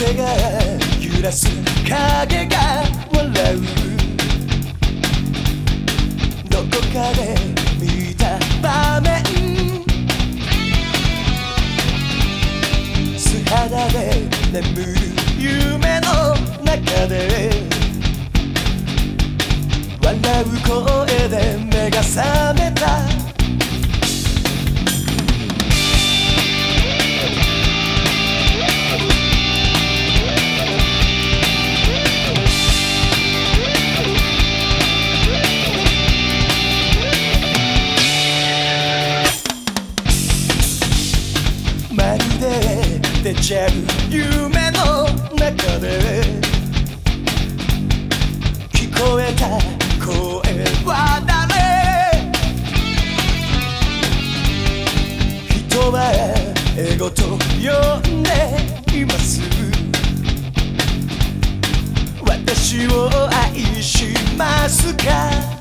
風が揺らす影が笑うどこかで見でデジャブ夢の中で聞こえた声は誰？人はエゴと呼んでいます。私を愛しますか？